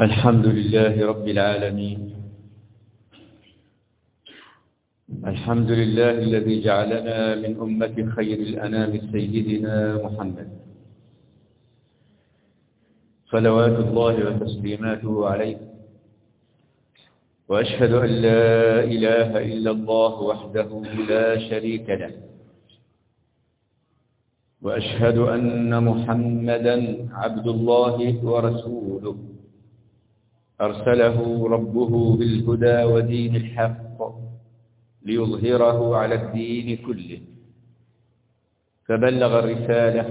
الحمد لله رب العالمين. الحمد لله الذي جعلنا من أمة خير الأنام سيدنا محمد. صلوات الله وتسليماته عليه. وأشهد أن لا إله إلا الله وحده لا شريك له. وأشهد أن محمدا عبد الله ورسوله. أرسله ربه بالهدى ودين الحق ليظهره على الدين كله. فبلغ الرسالة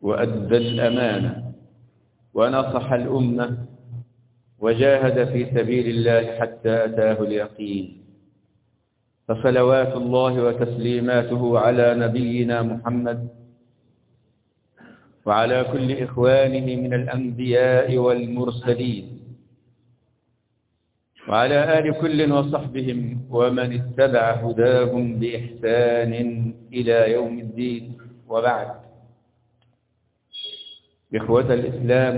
وأدى الأمانة ونصح الأمة وجاهد في سبيل الله حتى أتاه اليقين. فصلوات الله وتسليماته على نبينا محمد وعلى كل إخوانه من الأنبياء والمرسلين. وعلى آل كل وصحبهم ومن اتبع هداهم بإحسان إلى يوم الدين. وبعد. إخوة الإسلام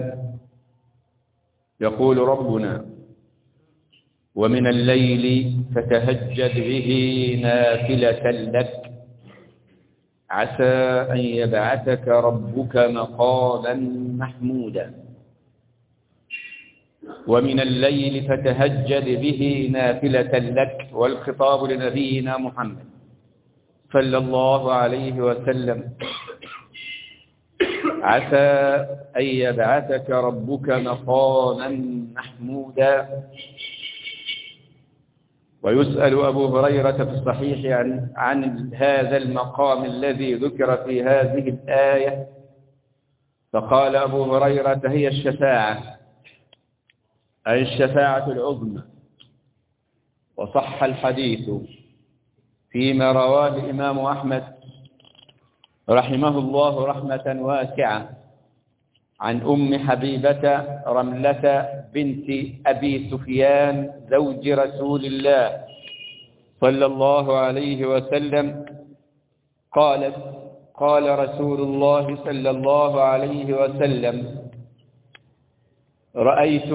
يقول ربنا ومن الليل فتهجد به نافلة لك. عسى أن يبعثك ربك مقاما محمودا. ومن الليل فتهجد به نافلة لك والخطاب لنبينا محمد صلى الله عليه وسلم. عسى أن يبعثك ربك مقاما محمودا. ويسأل أبو هريرة في الصحيح عن, عن هذا المقام الذي ذكر في هذه الآية. فقال أبو هريرة هي الشفاعة. أي الشفاعة العظمى. وصح الحديث فيما رواه الإمام أحمد رحمه الله رحمة واسعة عن أم حبيبة رملة بنت أبي سفيان زوج رسول الله صلى الله عليه وسلم قالت قال رسول الله صلى الله عليه وسلم رأيت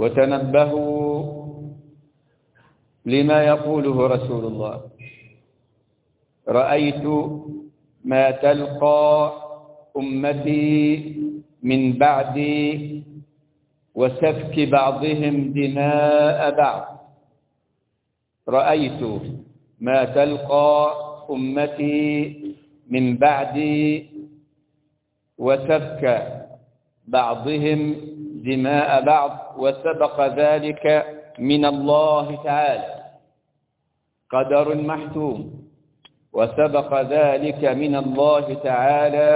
وتنبهوا لما يقوله رسول الله. رأيت ما تلقى أمتي من بعدي وسفك بعضهم دماء بعض. رأيت ما تلقى أمتي من بعدي وسفك بعضهم دماء بعض وسبق ذلك من الله تعالى. قدر محتوم. وسبق ذلك من الله تعالى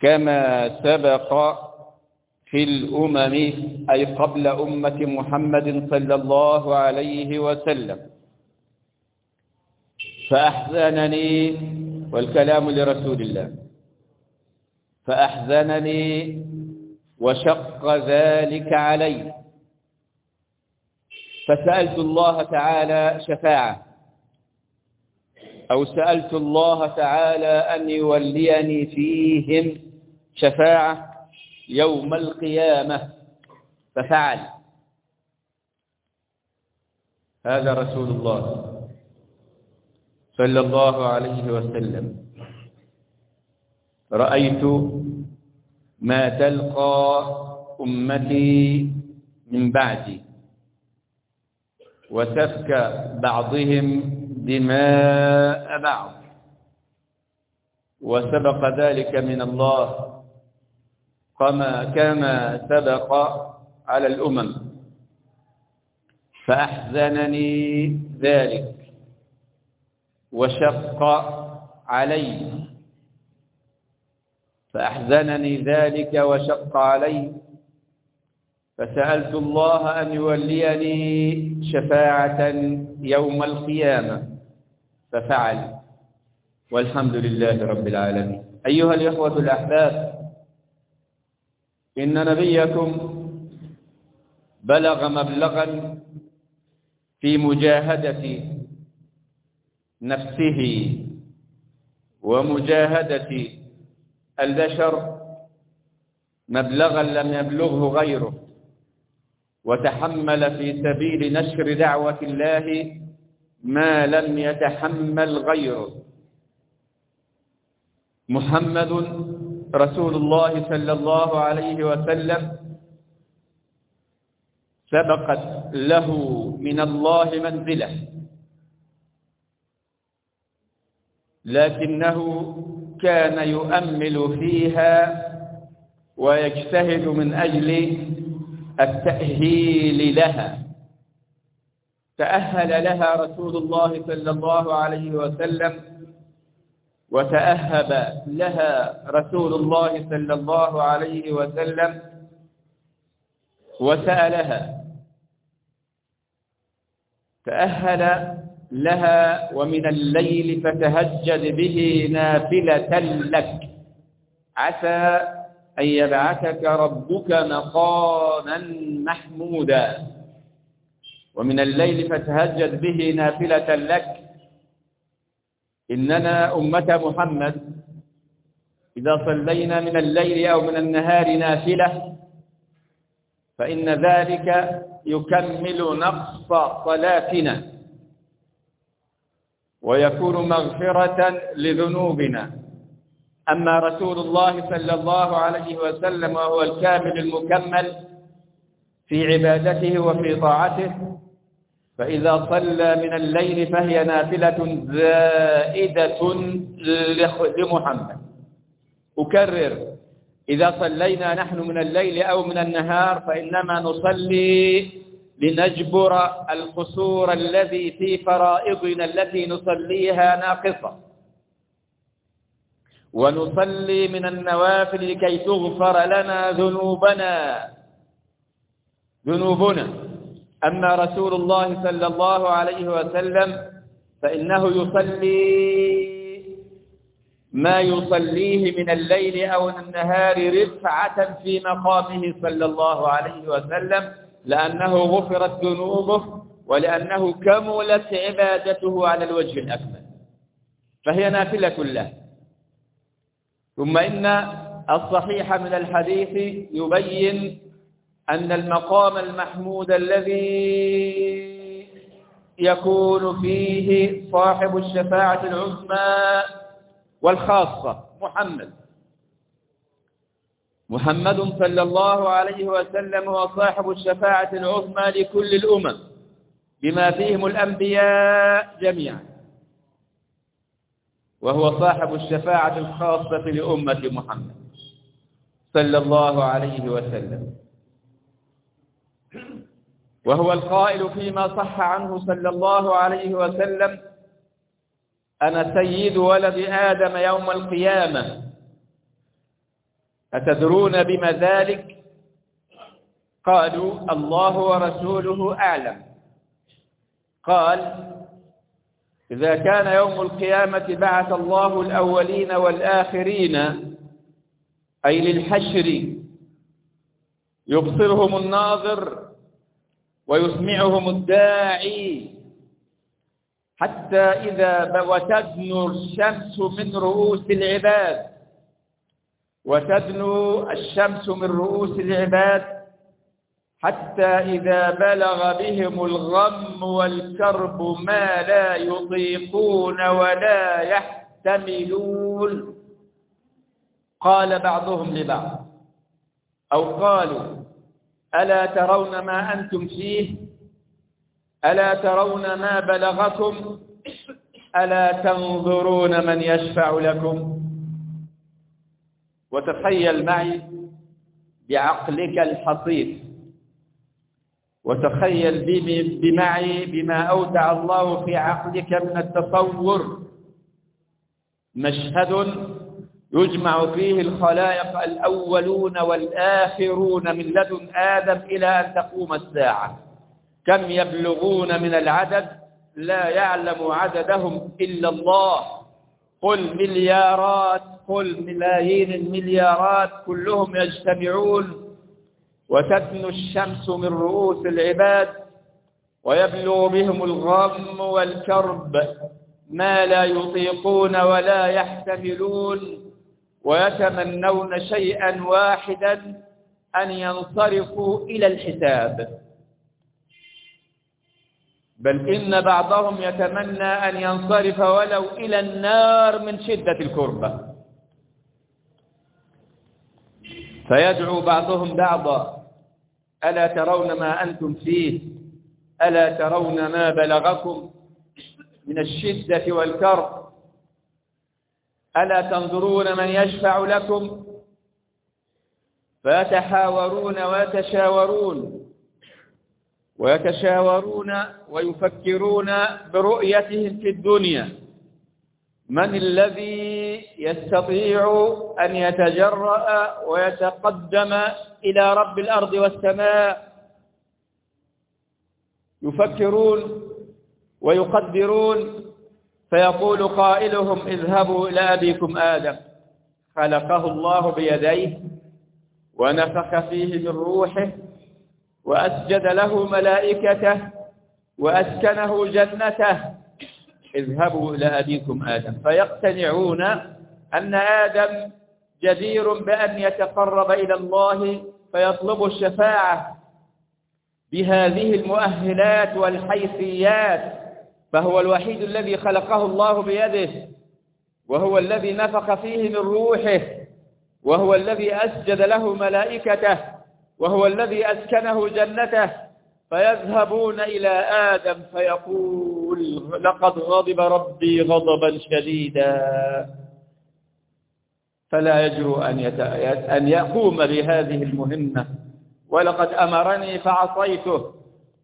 كما سبق في الأمم أي قبل أمة محمد صلى الله عليه وسلم. فأحزنني والكلام لرسول الله. فأحزنني وشق ذلك علي. فسألت الله تعالى شفاعة. أو سألت الله تعالى أن يوليني فيهم شفاعة يوم القيامة. ففعل. هذا رسول الله صلى الله عليه وسلم. رأيت ما تلقى أمتي من بعدي. وسفك بعضهم دماء بعض وسبق ذلك من الله كما كما سبق على الأمم. فأحزنني ذلك وشق علي. فأحزنني ذلك وشق علي. فسألت الله أن يوليني شفاعة يوم القيامة. ففعل. والحمد لله رب العالمين. أيها الإخوة الأحباب إن نبيكم بلغ مبلغا في مجاهدة نفسه ومجاهدة البشر مبلغا لم يبلغه غيره وتحمل في سبيل نشر دعوة الله ما لم يتحمل غيره. محمد رسول الله صلى الله عليه وسلم سبقت له من الله منزلة لكنه كان يؤمل فيها ويجتهد من أجل التأهيل لها. تأهل لها رسول الله صلى الله عليه وسلم وتأهب لها رسول الله صلى الله عليه وسلم وسألها. تأهل لها ومن الليل فتهجد به نافلة لك. عسى أن يبعثك ربك مقاما محمودا. ومن الليل فتهجد به نافلة لك. إننا أمة محمد. إذا صلينا من الليل أو من النهار نافلة فإن ذلك يكمل نقص صلاتنا. ويكون مغفرة لذنوبنا. أما رسول الله صلى الله عليه وسلم وهو الكامل المكمل في عبادته وفي طاعته فإذا صلى من الليل فهي نافلة زائدة لمحمد. أكرر إذا صلينا نحن من الليل أو من النهار فإنما نصلي لنجبر القصور الذي في فرائضنا التي نصليها ناقصة. ونصلي من النوافل لكي تغفر لنا ذنوبنا. ذنوبنا. أما رسول الله صلى الله عليه وسلم فإنه يصلي ما يصليه من الليل أو النهار رفعة في مقامه صلى الله عليه وسلم. لأنه غفرت ذنوبه ولأنه كملت عبادته على الوجه الأكمل. فهي نافلة له. ثم إن الصحيح من الحديث يبين أن المقام المحمود الذي يكون فيه صاحب الشفاعة العظمى والخاصة محمد. محمد صلى الله عليه وسلم هو صاحب الشفاعة العظمى لكل الأمم بما فيهم الأنبياء جميعا. وهو صاحب الشفاعة الخاصة لأمة محمد صلى الله عليه وسلم. وهو القائل فيما صح عنه صلى الله عليه وسلم أنا سيد ولد آدم يوم القيامة. أتدرون بما ذلك؟ قالوا الله ورسوله أعلم. قال إذا كان يوم القيامة بعث الله الأولين والآخرين أي للحشر يبصرهم الناظر ويسمعهم الداعي حتى إذا وتدنو الشمس من رؤوس العباد. وتدنو الشمس من رؤوس العباد حتى إذا بلغ بهم الغم والكرب ما لا يطيقون ولا يحتملون. قال بعضهم لبعض أو قالوا ألا ترون ما أنتم فيه؟ ألا ترون ما بلغكم؟ ألا تنظرون من يشفع لكم؟ وتخيل معي بعقلك الحصيف وتخيل بمعي بما أودع الله في عقلك من التصور. مشهد يجمع فيه الخلائق الأولون والآخرون من لدن آدم إلى أن تقوم الساعة. كم يبلغون من العدد؟ لا يعلم عددهم إلا الله. قل مليارات قل ملايين المليارات كلهم يجتمعون. وتدنو الشمس من رؤوس العباد ويبلغ بهم الغم والكرب ما لا يطيقون ولا يحتملون ويتمنون شيئا واحدا أن ينصرفوا إلى الحساب. بل إن بعضهم يتمنى أن ينصرف ولو إلى النار من شدة الكربة. فيدعو بعضهم بعضا ألا ترون ما أنتم فيه؟ ألا ترون ما بلغكم من الشدة والكرب؟ ألا تنظرون من يشفع لكم؟ فيتحاورون ويتشاورون. ويتشاورون ويفكرون برؤيتهم في الدنيا. من الذي يستطيع أن يتجرأ ويتقدم إلى رب الأرض والسماء؟ يفكرون ويقدرون. فيقول قائلهم اذهبوا إلى أبيكم آدم. خلقه الله بيديه ونفخ فيه من روحه. وأسجد له ملائكته وأسكنه جنته. اذهبوا إلى أبيكم آدم. فيقتنعون أن آدم جدير بأن يتقرب إلى الله فيطلب الشفاعة بهذه المؤهلات والحيثيات فهو الوحيد الذي خلقه الله بيده وهو الذي نفخ فيه من روحه وهو الذي أسجد له ملائكته. وهو الذي أسكنه جنته فيذهبون إلى آدم فيقول لقد غضب ربي غضبا شديدا. فلا يجرؤ أن. أن يقوم بهذه المهمة. ولقد أمرني فعصيته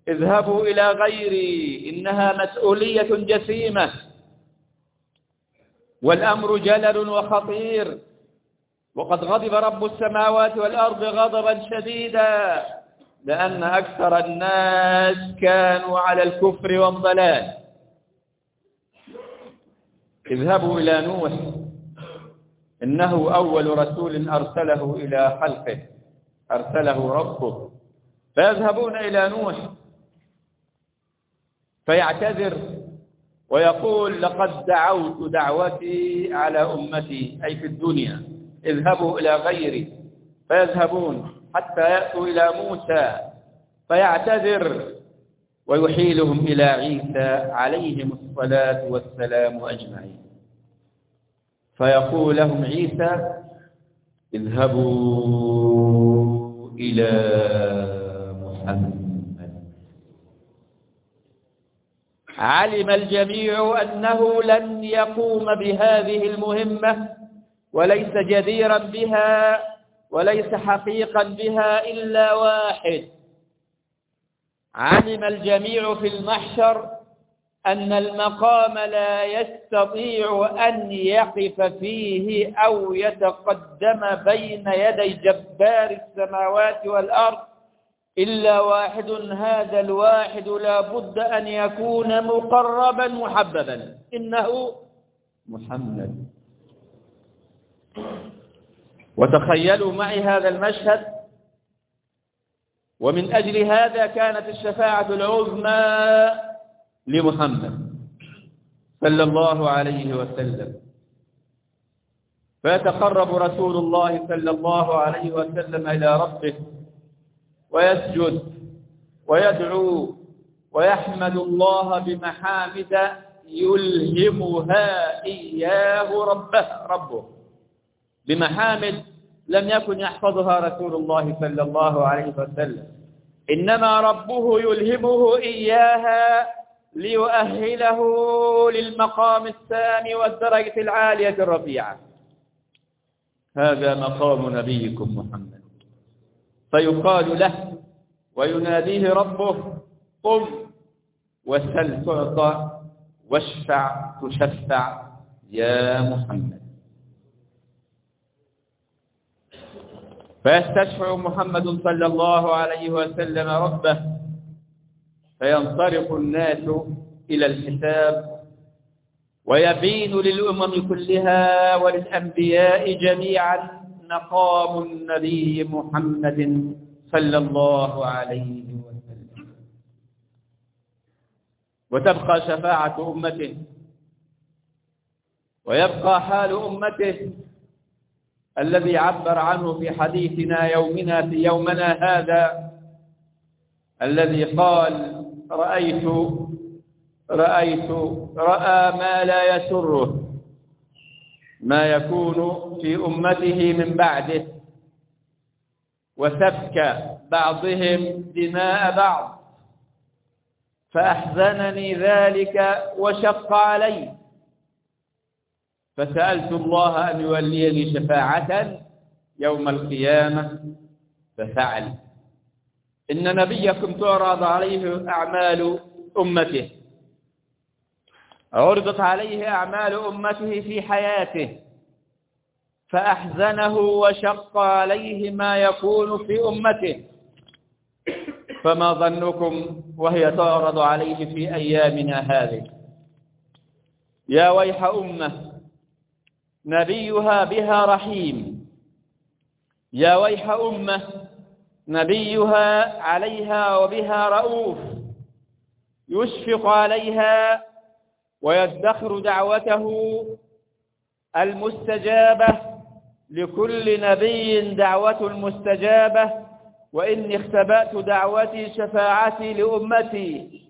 اذهبوا إلى غيري إنها مسؤولية جسيمة. والأمر جلل وخطير. وقد غضب رب السماوات والأرض غضبا شديدا لأن أكثر الناس كانوا على الكفر والضلال. اذهبوا إلى نوح إنه أول رسول أرسله إلى خلقه أرسله ربه. فيذهبون إلى نوح فيعتذر ويقول لقد دعوت دعوتي على أمتي أي في الدنيا. اذهبوا إلى غيري. فيذهبون حتى يأتوا إلى موسى فيعتذر ويحيلهم إلى عيسى عليهم الصلاة والسلام أجمعين. فيقول لهم عيسى اذهبوا إلى محمد. علم الجميع أنه لن يقوم بهذه المهمة وليس جديرا بها وليس حقيقا بها إلا واحد. علم الجميع في المحشر أن المقام لا يستطيع أن يقف فيه أو يتقدم بين يدي جبار السماوات والأرض. إلا واحد هذا الواحد لا بد أن يكون مقربا محببا. إنه محمد. وتخيلوا معي هذا المشهد. ومن أجل هذا كانت الشفاعة العظمى لمحمد صلى الله عليه وسلم. فيتقرب رسول الله صلى الله عليه وسلم إلى ربه ويسجد ويدعو ويحمد الله بمحامد يلهمها إياه ربه ربه. بمحامد لم يكن يحفظها رسول الله صلى الله عليه وسلم. إنما ربه يلهمه إياها ليؤهله للمقام الثاني والدرجة العالية الرفيعة. هذا مقام نبيكم محمد. فيقال له ويناديه ربه قم وسل تعطى واشفع تشفع يا محمد. فيستشفع محمد صلى الله عليه وسلم ربه فينطلق الناس إلى الحساب ويبين للأمم كلها وللأنبياء جميعا مقام النبي محمد صلى الله عليه وسلم. وتبقى شفاعة أمته ويبقى حال أمته الذي عبر عنه في حديثنا يومنا في يومنا هذا الذي قال رأيت رأيت رأى ما لا يسره ما يكون في أمته من بعده وسفك بعضهم دماء بعض فأحزنني ذلك وشق علي. فسألت الله أن يوليني شفاعة يوم القيامة ففعل. إن نبيكم تعرض عليه أعمال أمته. عرضت عليه أعمال أمته في حياته. فأحزنه وشق عليه ما يكون في أمته. فما ظنكم وهي تعرض عليه في أيامنا هذه. يا ويح أمة نبيها بها رحيم. يا ويح أمة نبيها عليها وبها رؤوف. يشفق عليها ويدخر دعوته المستجابة لكل نبي دعوة المستجابة. وإني اختبأت دعوتي شفاعتي لأمتي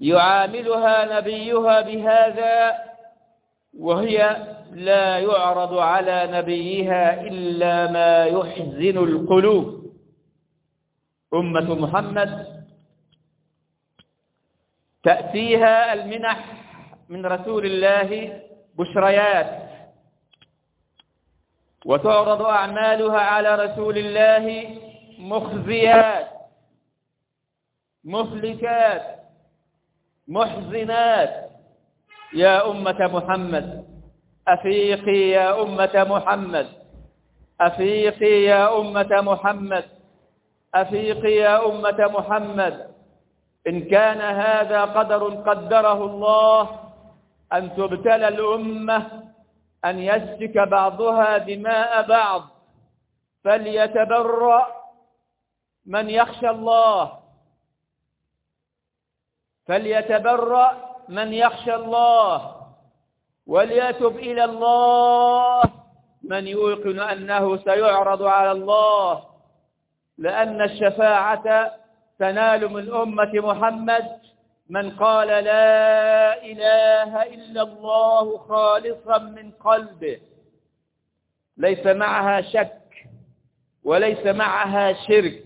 يعاملها نبيها بهذا وهي لا يعرض على نبيها إلا ما يحزن القلوب. أمة محمد تأتيها المنح من رسول الله بشريات وتعرض أعمالها على رسول الله مخزيات مهلكات محزنات. يا أمة محمد أفيقي يا أمة محمد أفيقي يا أمة محمد أفيقي يا أمة محمد. إن كان هذا قدر قدره الله أن تبتلى الأمة أن يسفك بعضها دماء بعض. فليتبرأ من يخشى الله. فليتبرأ من يخشى الله وليتب إلى الله من يوقن أنه سيعرض على الله لأن الشفاعة تنال من أمة محمد من قال لا إله إلا الله خالصا من قلبه. ليس معها شك وليس معها شرك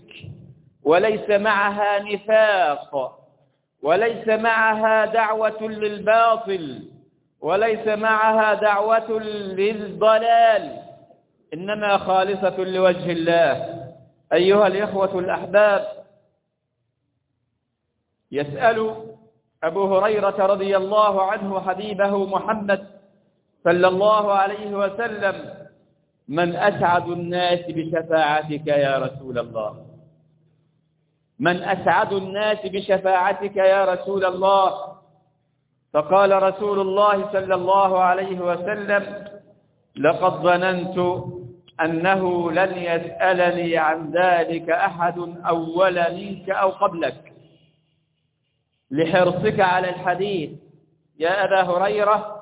وليس معها نفاق. وليس معها دعوة للباطل وليس معها دعوة للضلال إنما خالصة لوجه الله. أيها الإخوة الأحباب يسأل أبو هريرة رضي الله عنه حبيبه محمد صلى الله عليه وسلم من أسعد الناس بشفاعتك يا رسول الله؟ من أسعد الناس بشفاعتك يا رسول الله. فقال رسول الله صلى الله عليه وسلم لقد ظننت أنه لن يسألني عن ذلك أحد أول منك أو قبلك. لحرصك على الحديث يا أبا هريرة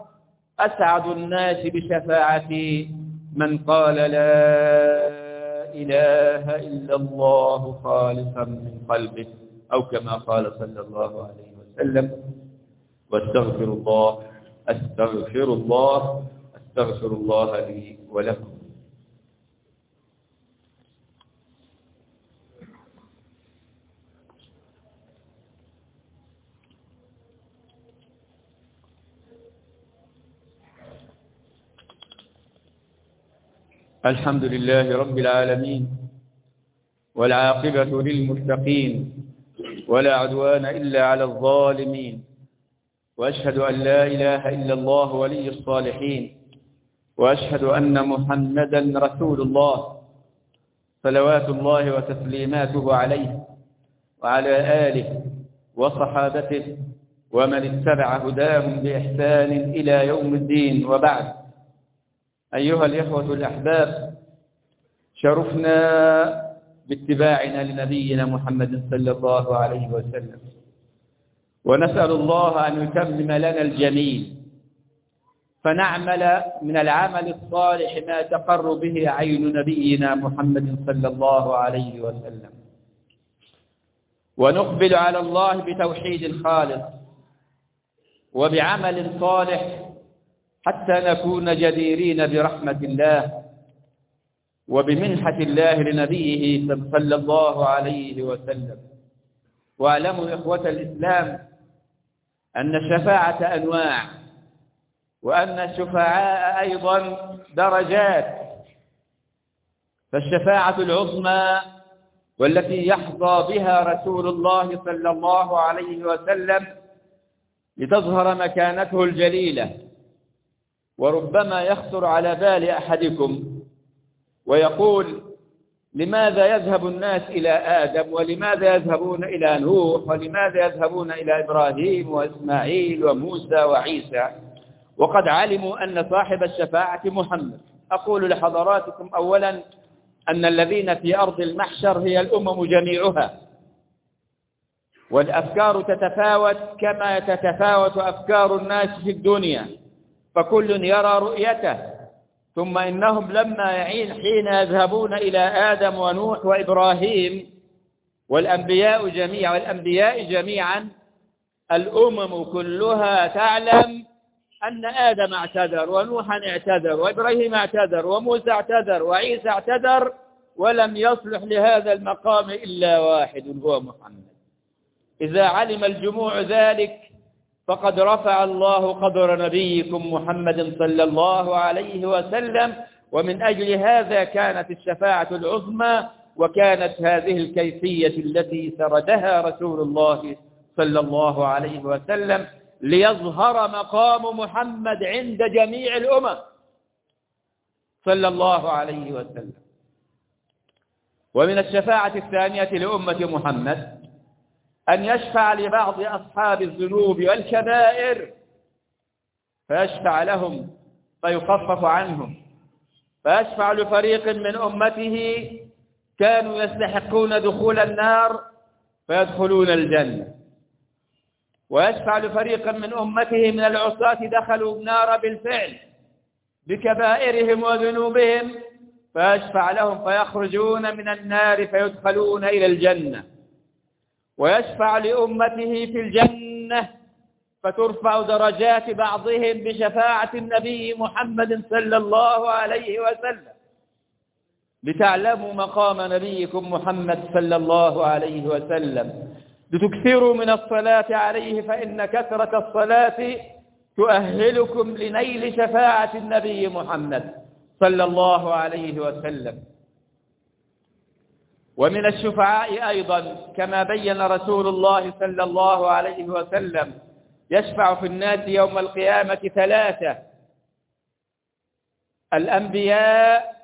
أسعد الناس بشفاعتي من قال لا إله إلا الله خالصا من قلبه أو كما قال صلى الله عليه وسلم واستغفر الله أستغفر الله أستغفر الله لي ولكم. الحمد لله رب العالمين والعاقبة للمتقين ولا عدوان إلا على الظالمين وأشهد أن لا إله إلا الله ولي الصالحين وأشهد أن محمدا رسول الله صلوات الله وتسليماته عليه وعلى آله وصحابته ومن اتبع هداهم بإحسان إلى يوم الدين وبعد. أيها الإخوة الأحباب شرفنا باتباعنا لنبينا محمد صلى الله عليه وسلم. ونسأل الله أن يتمم لنا الجميل. فنعمل من العمل الصالح ما تقر به عين نبينا محمد صلى الله عليه وسلم. ونقبل على الله بتوحيد الخالق. وبعمل صالح حتى نكون جديرين برحمة الله وبمنحة الله لنبيه صلى الله عليه وسلم. واعلموا إخوة الإسلام أن الشفاعة أنواع وأن الشفعاء أيضا درجات. فالشفاعة العظمى والتي يحظى بها رسول الله صلى الله عليه وسلم لتظهر مكانته الجليلة وربما يخطر على بال أحدكم ويقول لماذا يذهب الناس إلى آدم ولماذا يذهبون إلى نوح ولماذا يذهبون إلى إبراهيم وإسماعيل وموسى وعيسى؟ وقد علموا أن صاحب الشفاعة محمد. أقول لحضراتكم أولا أن الذين في أرض المحشر هي الأمم جميعها. والأفكار تتفاوت كما تتفاوت أفكار الناس في الدنيا. فكل يرى رؤيته. ثم إنهم لما يعين حين يذهبون إلى آدم ونوح وإبراهيم والأنبياء جميعا والأنبياء جميعا الأمم كلها تعلم أن آدم اعتذر ونوحا اعتذر وإبراهيم اعتذر وموسى اعتذر وعيسى اعتذر ولم يصلح لهذا المقام إلا واحد هو محمد. إذا علم الجموع ذلك فقد رفع الله قدر نبيكم محمد صلى الله عليه وسلم ومن أجل هذا كانت الشفاعة العظمى وكانت هذه الكيفية التي سردها رسول الله صلى الله عليه وسلم ليظهر مقام محمد عند جميع الأمم صلى الله عليه وسلم. ومن الشفاعة الثانية لأمة محمد أن يشفع لبعض أصحاب الذنوب والكبائر فيشفع لهم فيخفف عنهم. فيشفع لفريق من أمته كانوا يستحقون دخول النار فيدخلون الجنة. ويشفع لفريق من أمته من العصاة دخلوا النار بالفعل بكبائرهم وذنوبهم فيشفع لهم فيخرجون من النار فيدخلون إلى الجنة. ويشفع لأمته في الجنة فترفع درجات بعضهم بشفاعة النبي محمد صلى الله عليه وسلم. لتعلموا مقام نبيكم محمد صلى الله عليه وسلم. لتكثروا من الصلاة عليه فإن كثرة الصلاة تؤهلكم لنيل شفاعة النبي محمد صلى الله عليه وسلم. ومن الشفعاء أيضا كما بين رسول الله صلى الله عليه وسلم يشفع في الناس يوم القيامة ثلاثة. الأنبياء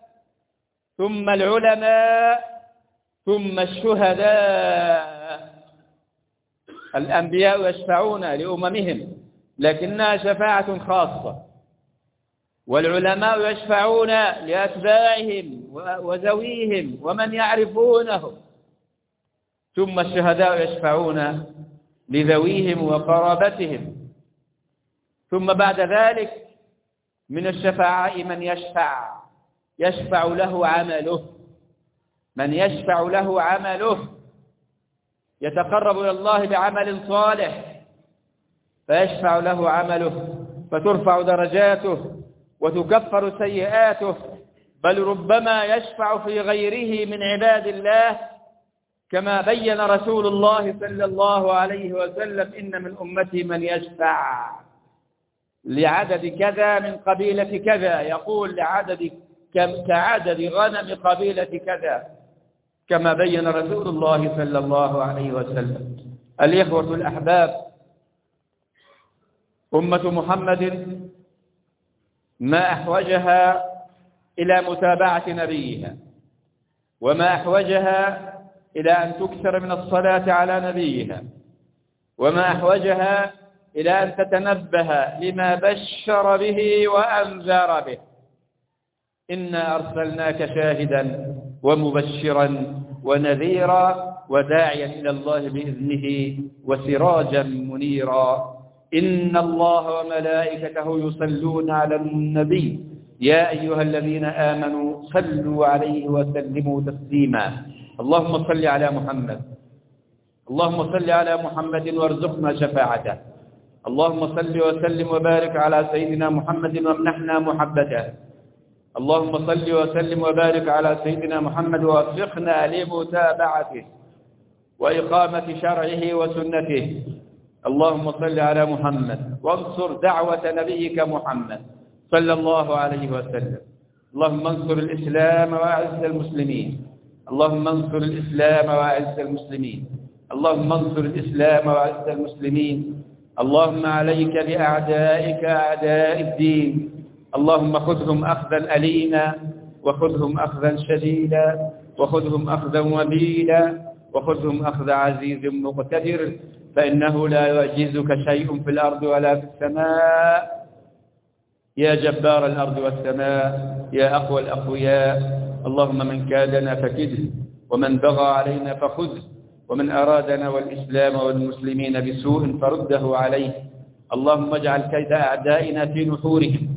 ثم العلماء ثم الشهداء. الأنبياء يشفعون لأممهم لكنها شفاعة خاصة. والعلماء يشفعون لأتباعهم وذويهم ومن يعرفونهم ثم الشهداء يشفعون لذويهم وقرابتهم. ثم بعد ذلك من الشفعاء من يشفع. يشفع له عمله. من يشفع له عمله. يتقرب إلى الله بعمل صالح. فيشفع له عمله. فترفع درجاته. وتكفر سيئاته بل ربما يشفع في غيره من عباد الله كما بين رسول الله صلى الله عليه وسلم إن من أمتي من يشفع لعدد كذا من قبيلة كذا يقول لعدد كعدد غنم قبيلة كذا كما بين رسول الله صلى الله عليه وسلم. الإخوة الأحباب أمة محمد ما أحوجها إلى متابعة نبيها وما أحوجها إلى أن تكثر من الصلاة على نبيها وما أحوجها إلى أن تتنبه لما بشر به وأنذر به. إنا أرسلناك شاهدا ومبشرا ونذيرا وداعيا إلى الله بإذنه وسراجا منيرا. إن الله وملائكته يصلون على النبي. يا أيها الذين آمنوا صلوا عليه وسلموا تسليما. اللهم صل على محمد. اللهم صل على محمد وارزقنا شفاعته. اللهم صل وسلم وبارك على سيدنا محمد وامنحنا محبته. اللهم صل وسلم وبارك على سيدنا محمد ووفقنا لمتابعته وإقامة شرعه وسنته. اللهم صل على محمد وانصر دعوة نبيك محمد صلى الله عليه وسلم. اللهم انصر الإسلام وأعز المسلمين. اللهم انصر الإسلام وأعز المسلمين. اللهم انصر الإسلام وأعز المسلمين. اللهم عليك بأعدائك أعداء الدين. اللهم خذهم أخذا أليما وخذهم أخذا شديدا وخذهم أخذا وبيلا وخذهم أخذ عزيز مقتدر. فإنه لا يعجزك شيء في الأرض ولا في السماء. يا جبار الأرض والسماء يا أقوى الأقوياء اللهم من كادنا فكده ومن بغى علينا فخذه ومن أرادنا والإسلام والمسلمين بسوء فرده عليه. اللهم اجعل كيد أعدائنا في نحورهم.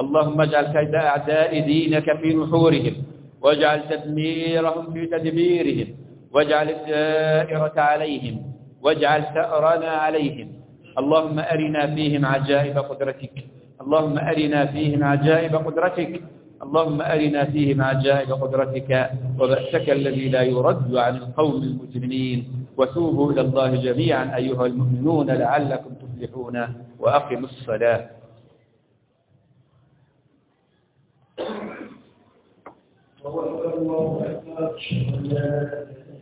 اللهم اجعل كيد أعداء دينك في نحورهم. واجعل تدميرهم في تدبيرهم واجعل الدائرة عليهم. واجعل ثأرنا عليهم. اللهم أرنا فيهم عجائب قدرتك. اللهم أرنا فيهم عجائب قدرتك. اللهم أرنا فيهم عجائب قدرتك. وبأسك الذي لا يرد عن القوم المجرمين. وتوبوا إلى الله جميعا أيها المؤمنون لعلكم تفلحون. وأقموا الصلاة. الله أكبر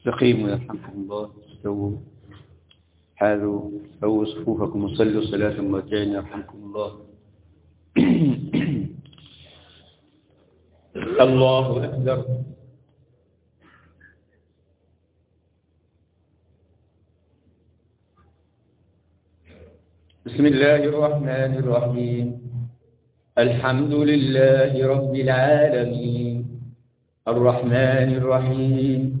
استقيموا يرحمكم الله استووا حاذوا سووا صفوفكم وصلوا صلاة مرتين يرحمكم الله. الله أكبر. بسم الله الرحمن الرحيم. الحمد لله رب العالمين. الرحمن الرحيم.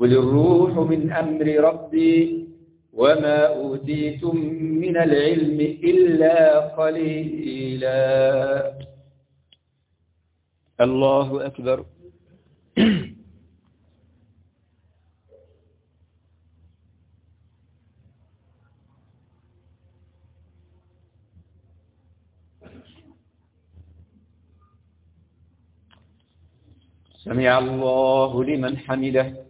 قل الروح من أمر ربي وما أوتيتم من العلم إلا قليلا. الله أكبر. سمع الله لمن حمده.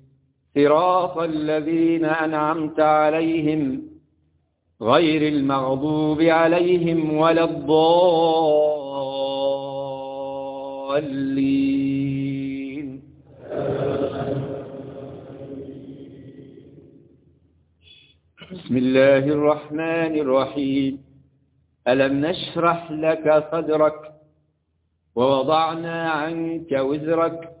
صراط الذين أنعمت عليهم غير المغضوب عليهم ولا الضالين. بسم الله الرحمن الرحيم. ألم نشرح لك صدرك ووضعنا عنك وزرك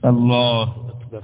الله أكبر